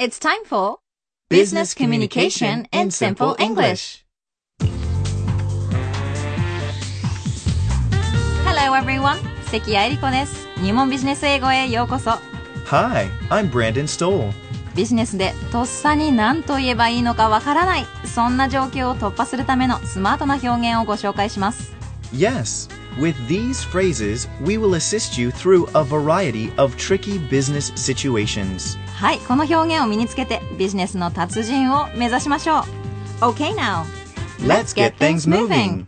It's time for Business Communication in Simple English. Hello everyone. 関谷絵理子です。入門ビジネス英語へようこそ。Hi, I'm Brandon Stoll. ビジネスでとっさに何と言えばいいのかわからない。そんな状況を突破するためのスマートな表現をご紹介します。Yes, with these phrases, we will assist you through a variety of tricky business situations. はい、この表現を身につけてビジネスの達人を目指しましょう。OK now. Let's get things moving.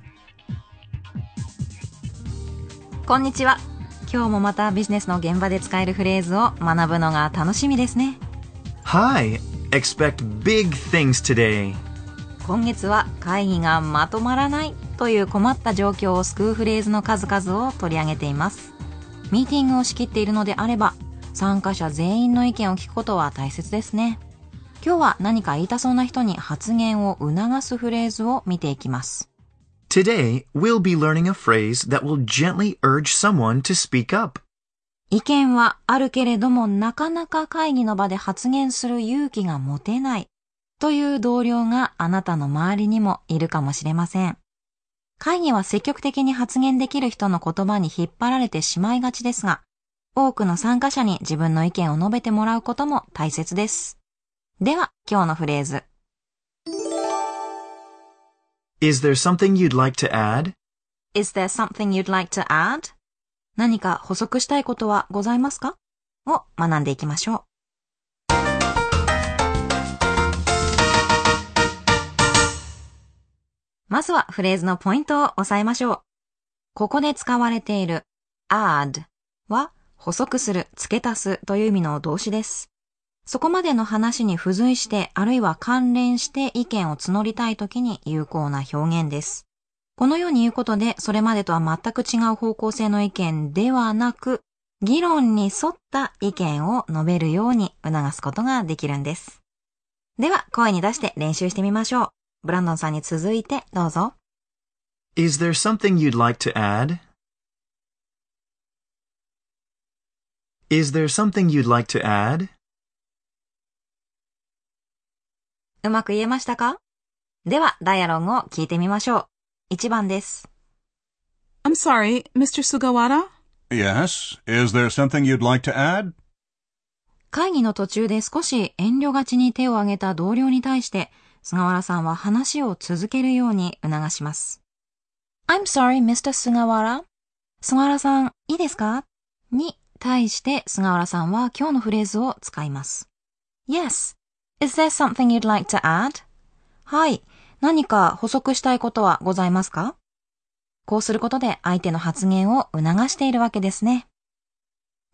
こんにちは。今日もまたビジネスの現場で使えるフレーズを学ぶのが楽しみですね。Hi, expect big things today. 今月は会議がまとまらないという困った状況を救うフレーズの数々を取り上げています。ミーティングを仕切っているのであれば、参加者全員の意見を聞くことは大切ですね。今日は何か言いたそうな人に発言を促すフレーズを見ていきます。Today, we'll be learning a phrase that will gently urge someone to speak up. 意見はあるけれどもなかなか会議の場で発言する勇気が持てないという同僚があなたの周りにもいるかもしれません。会議は積極的に発言できる人の言葉に引っ張られてしまいがちですが、多くの参加者に自分の意見を述べてもらうことも大切です。では、今日のフレーズ。Is there something you'd like to add? Is there something you'd like to add? 何か補足したいことはございますか？を学んでいきましょう。まずはフレーズのポイントを押さえましょう。ここで使われている add は補足する、付け足すという意味の動詞です。そこまでの話に付随してあるいは関連して意見を募りたいときに有効な表現です。このように言うことで、それまでとは全く違う方向性の意見ではなく、議論に沿った意見を述べるように促すことができるんです。では、声に出して練習してみましょう。ブランドンさんに続いてどうぞ。Is there something you'd like to add? Is there something you'd like to add? うまく言えましたかでは、ダイアログを聞いてみましょう。1番です。I'm sorry, Mr. Sugawara? Yes. Is there something you'd like to add? 会議の途中で少し遠慮がちに手を挙げた同僚に対して、菅原さんは話を続けるように促します。I'm sorry, Mr. 菅原。菅原さん、いいですか？に対して菅原さんは今日のフレーズを使います。Yes. Is there something you'd like to add? はい。何か補足したいことはございますか？こうすることで相手の発言を促しているわけですね。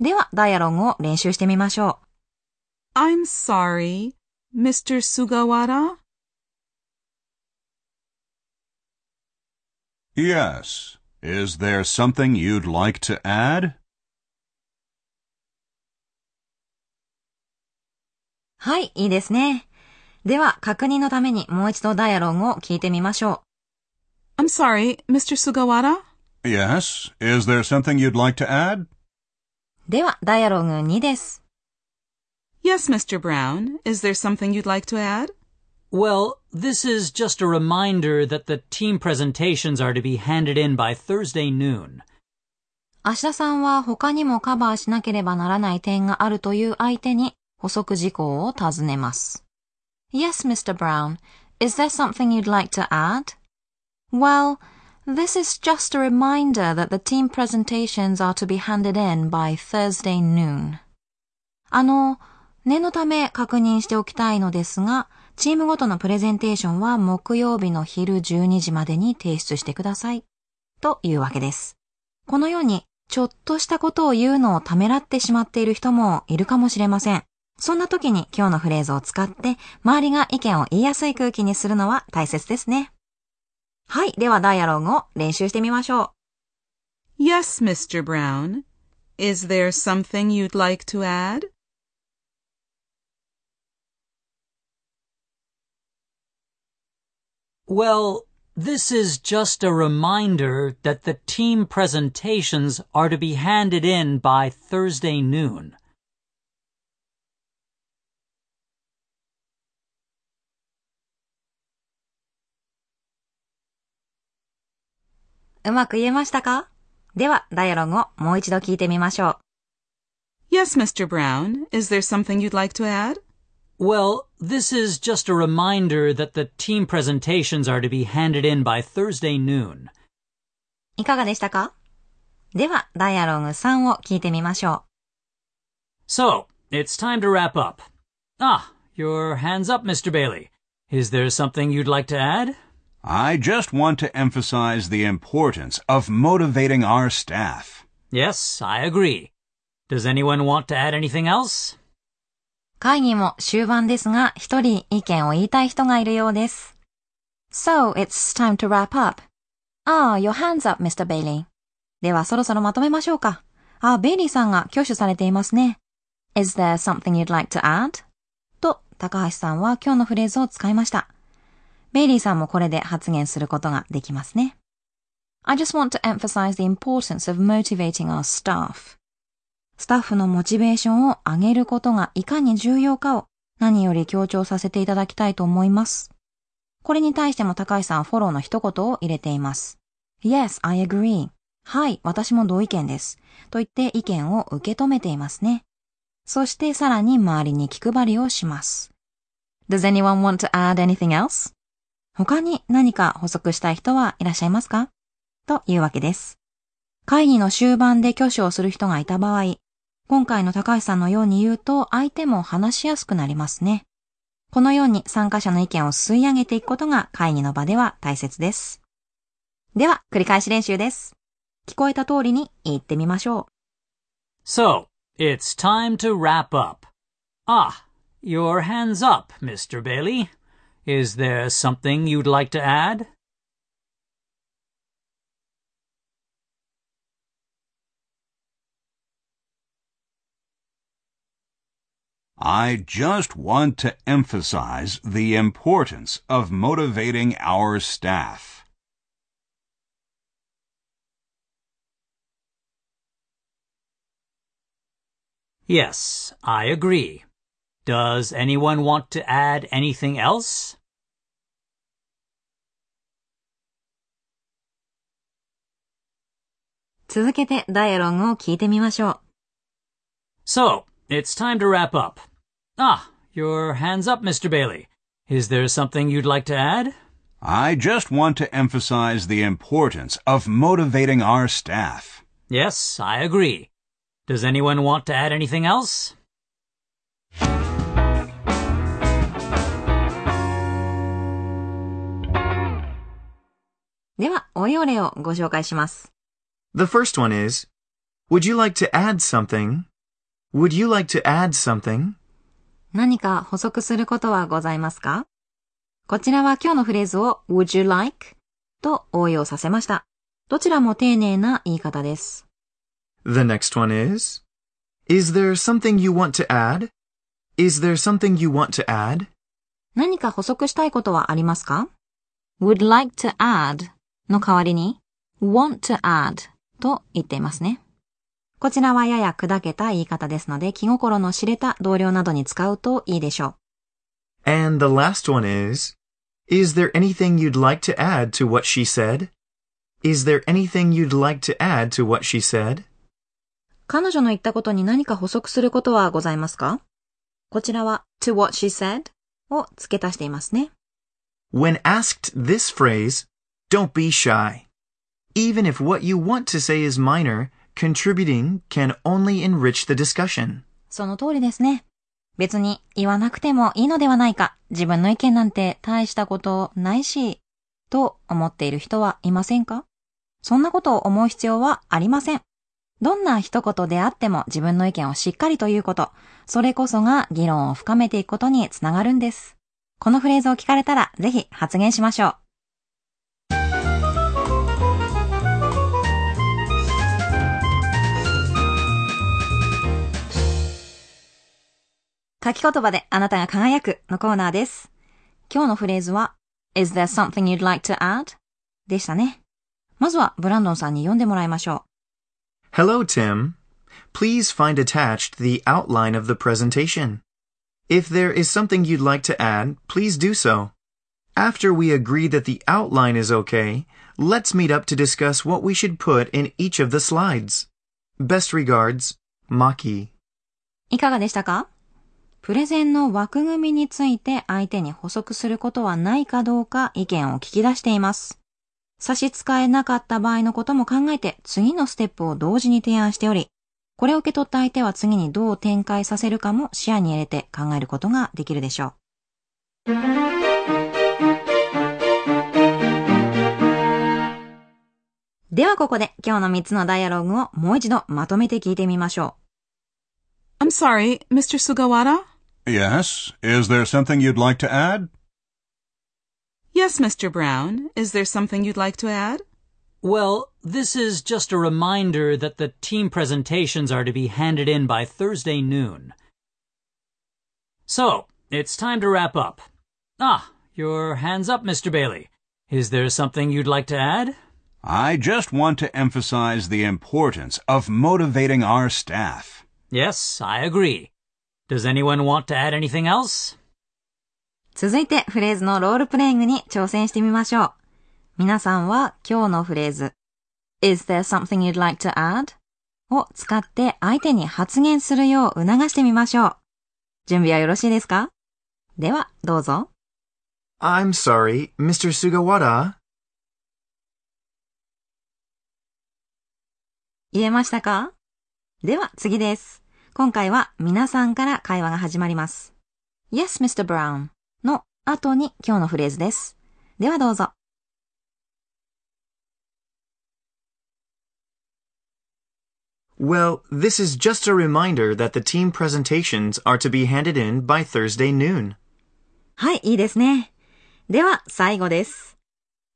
では、ダイアログを練習してみましょう。I'm sorry, Mr. Sugawara? Yes. Is there something you'd like to add? はい、いいですね。では、確認のためにもう一度ダイアログを聞いてみましょ I'm sorry, Mr. Sugawara? Yes. Is there something you'd like to add? う。では、ダイアログ2です。 Yes, Mr. Brown. Is there something you'd like to add? Well, this is just a reminder that the team presentations are to be handed in by Thursday noon. 芦田さんは他にもカバーしなければならない点があるという相手に補足事項を尋ねます。Yes, Mr. Brown. Is there something you'd like to add? Well, this is just a reminder that the team presentations are to be handed in by Thursday noon. あの、念のため確認しておきたいのですが、 チームごとのプレゼンテーションは木曜日の昼12時までに提出してください。というわけです。このように、ちょっとしたことを言うのをためらってしまっている人もいるかもしれません。そんな時に今日のフレーズを使って、周りが意見を言いやすい空気にするのは大切ですね。はい。では、ダイアログを練習してみましょう。Yes, Mr. Brown. Is there something you'd like to add? Well, this is just a reminder that the team presentations are to be handed in by Thursday noon. Yes, Mr. Brown. Is there something you'd like to add? Well, this is just a reminder that the team presentations are to be handed in by Thursday noon. いかがでしたかでは、ダイアログ3を聞いてみましょ So, it's time to wrap up. Ah, your hands up, Mr. Bailey. Is there something you'd like to add? I just want to emphasize the importance of motivating our staff. Yes, I agree. Does anyone want to add anything else? 会議も終盤ですが、一人意見を言いたい人がいるようです。So, it's time to wrap up. Ah, your hands up, Mr. Bailey. では、そろそろまとめましょうか。あ、ベイリーさんが挙手されていますね。Is there something you'd like to add? と、高橋さんは今日のフレーズを使いました。ベイリーさんもこれで発言することができますね。I just want to emphasize the importance of motivating our staff. スタッフのモチベーションを上げることがいかに重要かを何より強調させていただきたいと思います。これに対しても高橋さんはフォローの一言を入れています。Yes, I agree. はい、私も同意見です。と言って意見を受け止めていますね。そしてさらに周りに気配りをします。Does anyone want to add anything else? 他に何か補足したい人はいらっしゃいますか？というわけです。会議の終盤で挙手をする人がいた場合、今回の高橋さんのように言うと相手も話しやすくなりますね。このように参加者の意見を吸い上げていくことが会議の場では大切です。では、繰り返し練習です。聞こえた通りに言ってみましょう。So, it's time to wrap up. Ah, your hands up, Mr. Bailey. Is there something you'd like to add? I just want to emphasize the importance of motivating our staff. Yes, I agree. Does anyone want to add anything else? So, it's time to wrap up. Ah, your hand's up, Mr. Bailey. Is there something you'd like to add? I just want to emphasize the importance of motivating our staff. Yes, I agree. Does anyone want to add anything else? The first one is, Would you like to add something? Would you like to add something? 何か補足することはございますかこちらは今日のフレーズを Would you like? と応用させました。どちらも丁寧な言い方です。The next one is Is there something you want to add? Is there something you want to add? 何か補足したいことはありますか ?would like to add の代わりに want to add と言っていますね。こちらはやや砕けた言い方ですので気心の知れた同僚などに使うといいでしょう。And the last one is Is there anything you'd like to add to what she said? Is there anything you'd like to add to what she said? 彼女の言ったことに何か補足することはございますかこちらは to what she said を付け足していますね。When asked this phrase, don't be shy. Even if what you want to say is minor, contributing can only enrich the discussion. その通りですね。別に言わなくてもいいのではないか。自分の意見なんて大したことないし、と思っている人はいませんか？そんなことを思う必要はありません。どんな一言であっても自分の意見をしっかりということ、それこそが議論を深めていくことにつながるんです。このフレーズを聞かれたらぜひ発言しましょう。書き言葉であなたが輝くのコーナーです。今日のフレーズは Is there something you'd like to add? でしたね。まずはブランドンさんに読んでもらいましょ Hello, Tim. Please find attached the outline of the presentation. If there is something you'd like to add, please do so. After we agree that the outline is okay, let's meet up to discuss what we should put in each of the slides. Best regards, Maki. いかがでしたかプレゼンの枠組みについて相手に補足することはないかどうか意見を聞き出しています。差し支えなかった場合のことも考えて次のステップを同時に提案しており、これを受け取った相手は次にどう展開させるかも視野に入れて考えることができるでしょう。ではここで今日の3つのダイアログをもう一度まとめて聞いてみましょう。I'm sorry, Mr. Sugawara? Yes. Is there something you'd like to add? Yes, Mr. Brown. Is there something you'd like to add? Well, this is just a reminder that the team presentations are to be handed in by Thursday noon. So, it's time to wrap up. Ah, your hand's up, Mr. Bailey. Is there something you'd like to add? I just want to emphasize the importance of motivating our staff. Yes, I agree. Does anyone want to add anything else? 続いてフレーズのロールプレイングに挑戦してみましょう。皆さんは今日のフレーズ Is there something you'd like to add? を使って相手に発言するよう促してみましょう。準備はよろしいですか？では、どうぞ。I'm sorry, Mr. Sugawara? 言えましたか？では次です。今回は皆さんから会話が始まります。Yes, Mr. Brown の後に今日のフレーズです。ではどうぞ。Well, this is just a reminder that the team presentations are to be handed in by Thursday noon. はい、いいですね。では、最後です。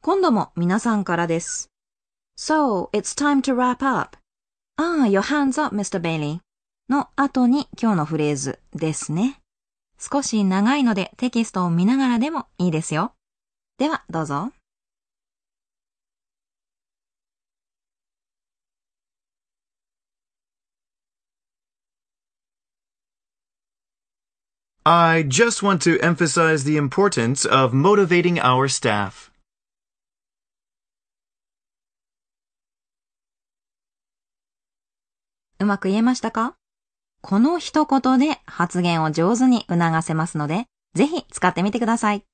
今度も皆さんからです。So, it's time to wrap up. Ah, your hands up, Mr. Bailey. の後に今日のフレーズですね。少し長いのでテキストを見ながらでもいいですよ。では、どうぞ。I just want to emphasize the importance of motivating our staff. うまく言えましたかこの一言で発言を上手に促せますので、ぜひ使ってみてください。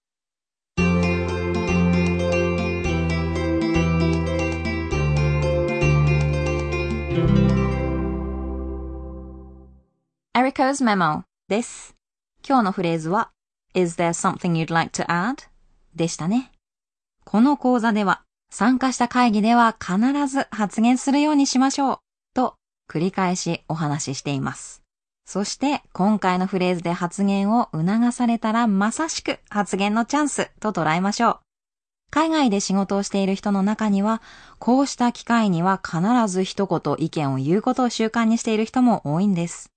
Erica's memo です。今日のフレーズは Is there something you'd like to add? でしたね。この講座では参加した会議では必ず発言するようにしましょう繰り返しお話ししています。そして今回のフレーズで発言を促されたらまさしく発言のチャンスと捉えましょう。海外で仕事をしている人の中には、こうした機会には必ず一言意見を言うことを習慣にしている人も多いんです。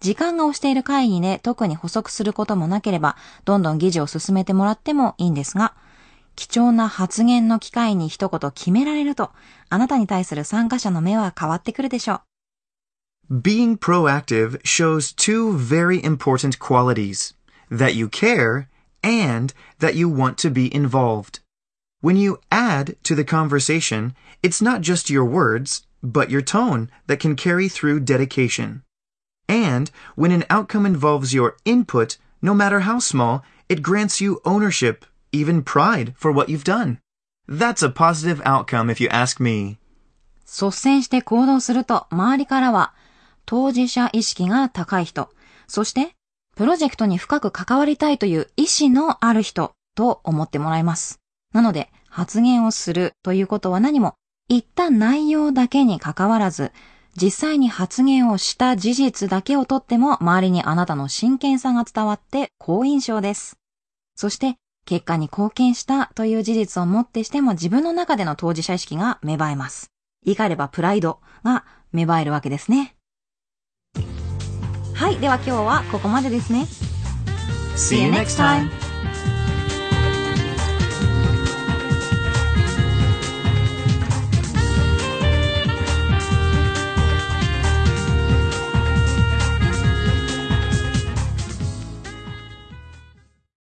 時間が押している会議で特に補足することもなければ、どんどん議事を進めてもらってもいいんですが、貴重な発言の機会に一言決められると、あなたに対する参加者の目は変わってくるでしょう。Being proactive shows two very important qualities that you care and that you want to be involved. When you add to the conversation, it's not just your words, but your tone that can carry through dedication. And when an outcome involves your input, no matter how small, it grants you ownership, even pride for what you've done. That's a positive outcome if you ask me. 率先して行動すると周りからは 当事者意識が高い人、そしてプロジェクトに深く関わりたいという意志のある人と思ってもらいます。なので発言をするということは何も言った内容だけに関わらず実際に発言をした事実だけをとっても周りにあなたの真剣さが伝わって好印象です。そして結果に貢献したという事実をもってしても自分の中での当事者意識が芽生えます。言い換えればプライドが芽生えるわけですね。はい。では今日はここまでですね。See you next time.